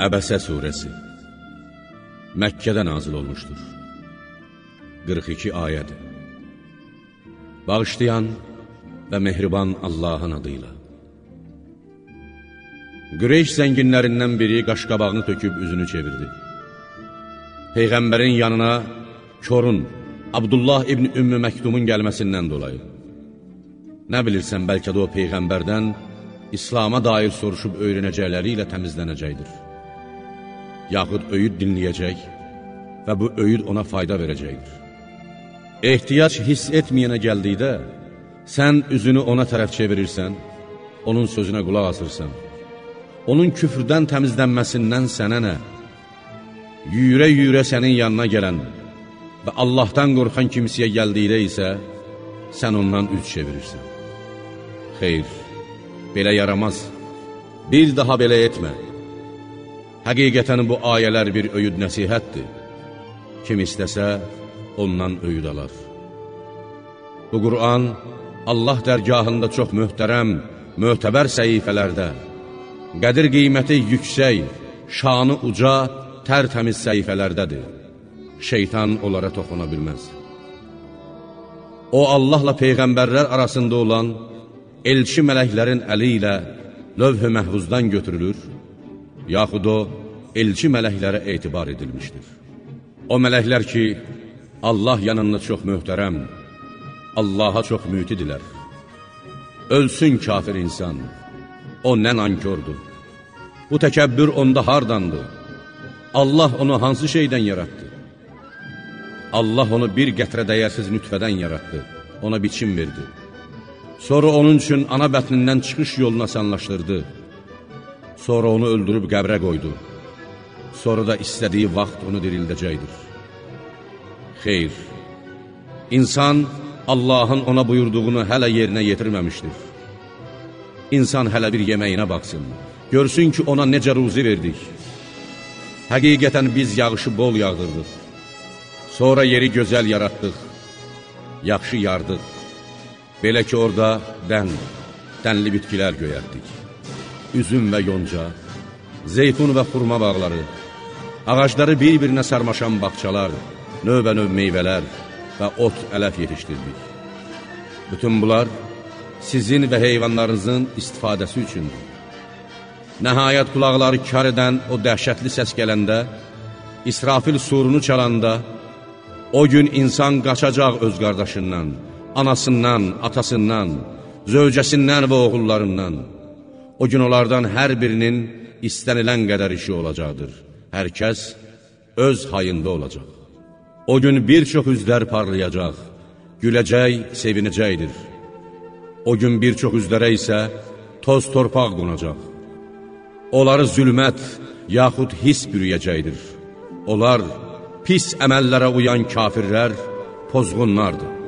Əbəsə surəsi Məkkədə nazil olmuşdur. 42 ayədir. Bağışlayan və mehriban Allahın adıyla. Qüreyş zənginlərindən biri qaşqabağını töküb üzünü çevirdi. Peyğəmbərin yanına Korun, Abdullah ibn Ümmü Məktumun gəlməsindən dolayı. Nə bilirsən, bəlkə də o Peyğəmbərdən İslama dair soruşub öyrənəcəkləri ilə təmizlənəcəkdir. Yaxud öyüd dinləyəcək və bu öyüd ona fayda verəcəkdir. Ehtiyac hiss etməyənə gəldikdə, sən üzünü ona tərəf çevirirsən, onun sözünə qulaq asırsan. Onun küfrdən təmizlənməsindən sənə nə? Yüyürə-yüyürə sənin yanına gələn və Allahdan qorxan kimsiyə gəldikdə isə, sən ondan üz çevirirsən. Xeyr, belə yaramaz, bir daha belə etmə. Həqiqətən bu ayələr bir öyüd nəsihətdir. Kim istəsə, ondan öyüd alar. Bu Qur'an Allah dərgahında çox möhtərəm, möhtəbər səhifələrdə, qədir qiyməti yüksək, şanı uca, tərtəmiz səhifələrdədir. Şeytan onlara toxuna bilməz. O, Allahla Peyğəmbərlər arasında olan elçi mələklərin əli ilə lövh-ü məhvuzdan götürülür, yaxud o, elçi mələklərə etibar edilmişdir. O mələklər ki, Allah yanında çox möhtərəm, Allaha çox mütidilər. Ölsün kafir insan, o nə nankördür. Bu təkəbbür onda hardandır? Allah onu hansı şeydən yaratdı? Allah onu bir qətrə dəyərsiz nütfədən yaratdı, ona biçim verdi. Sonra onun üçün ana bətnindən çıxış yolunu asanlaşdırdı. Sonra onu öldürüb qəbrə qoydu. Sonra da istədiyi vaxt onu dirildəcəkdir. Xeyr, insan Allahın ona buyurduğunu hələ yerinə yetirməmişdir. İnsan hələ bir yeməyinə baxsın, görsün ki, ona necə ruzi verdik. Həqiqətən biz yağışı bol yağdırdıq. Sonra yeri gözəl yaratdıq, yaxşı yardıq. Belə ki, orada dən, dənli bitkilər göyərdik. Üzüm və yonca, zeytun və xurma bağları, ağacları bir-birinə sarmaşan baxçalar, növbə-növ meyvələr və ot ələf yetişdirdik. Bütün bunlar sizin və heyvanlarınızın istifadəsi üçündür. Nəhayət qulaqları kar edən o dəhşətli səs gələndə, İsrafil surunu çalanda, o gün insan qaçacaq öz qardaşından, anasından, atasından, zövcəsindən və oğullarından. O gün onlardan hər birinin istənilən qədər işi olacaqdır. Hər kəs öz hayında olacaq. O gün bir çox üzlər parlayacaq, güləcək, sevinəcəkdir. O gün bir çox üzlərə isə toz torpaq qonacaq. Onları zülmət, yaxud his bürüyəcəkdir. Onlar pis əməllərə uyan kafirlər, pozğunlardır.